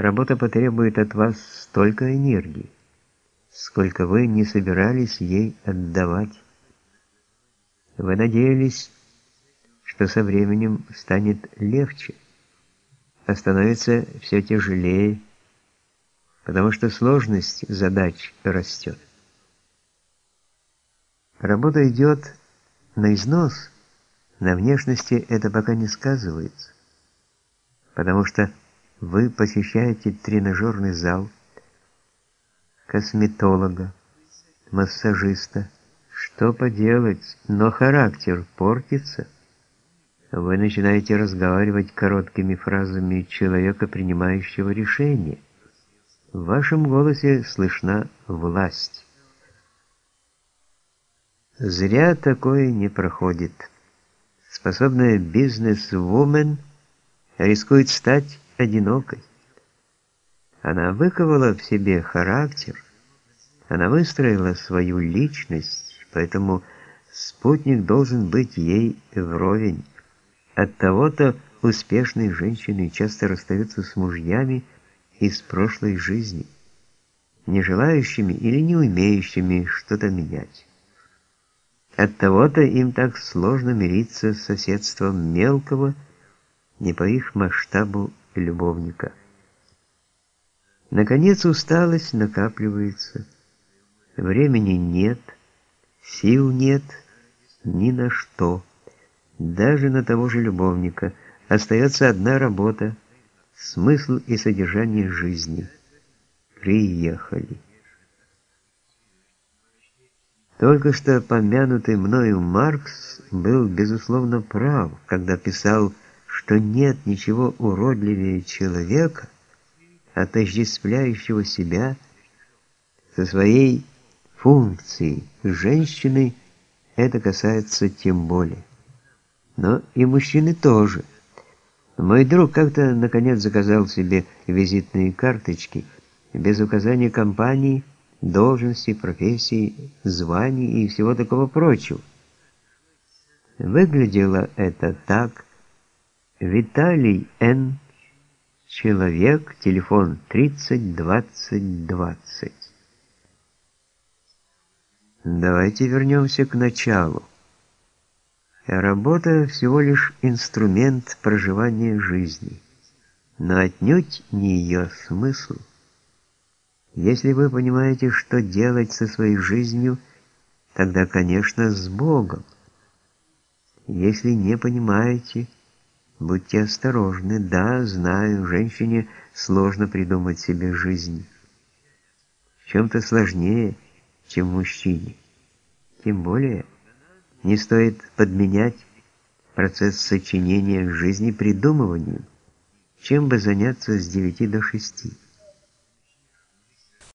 Работа потребует от вас столько энергии, сколько вы не собирались ей отдавать. Вы надеялись, что со временем станет легче, а становится все тяжелее, потому что сложность задач растет. Работа идет на износ, на внешности это пока не сказывается, потому что вы посещаете тренажерный зал, косметолога, массажиста. Что поделать, но характер портится. Вы начинаете разговаривать короткими фразами человека, принимающего решение. В вашем голосе слышна власть. Зря такое не проходит. Способная бизнес-вумен рискует стать одинокой. Она выковала в себе характер, она выстроила свою личность, поэтому спутник должен быть ей вровень. От того-то успешные женщины часто расстаются с мужьями из прошлой жизни, не желающими или не умеющими что-то менять. От того-то им так сложно мириться с соседством мелкого, не по их масштабу любовника. Наконец усталость накапливается. Времени нет, сил нет ни на что. Даже на того же любовника остается одна работа, смысл и содержание жизни. Приехали. Только что помянутый мною Маркс был безусловно прав, когда писал что нет ничего уродливее человека, отождествляющего себя со своей функцией. Женщины это касается тем более. Но и мужчины тоже. Мой друг как-то наконец заказал себе визитные карточки без указания компании, должности, профессии, званий и всего такого прочего. Выглядело это так, Виталий Н. Человек, телефон 30 20 20. Давайте вернемся к началу. Работа всего лишь инструмент проживания жизни, но отнюдь не ее смысл. Если вы понимаете, что делать со своей жизнью, тогда, конечно, с Богом. Если не понимаете, Будьте осторожны. Да, знаю, женщине сложно придумать себе жизнь. В чем-то сложнее, чем мужчине. Тем более, не стоит подменять процесс сочинения жизни придумыванию, чем бы заняться с 9 до 6.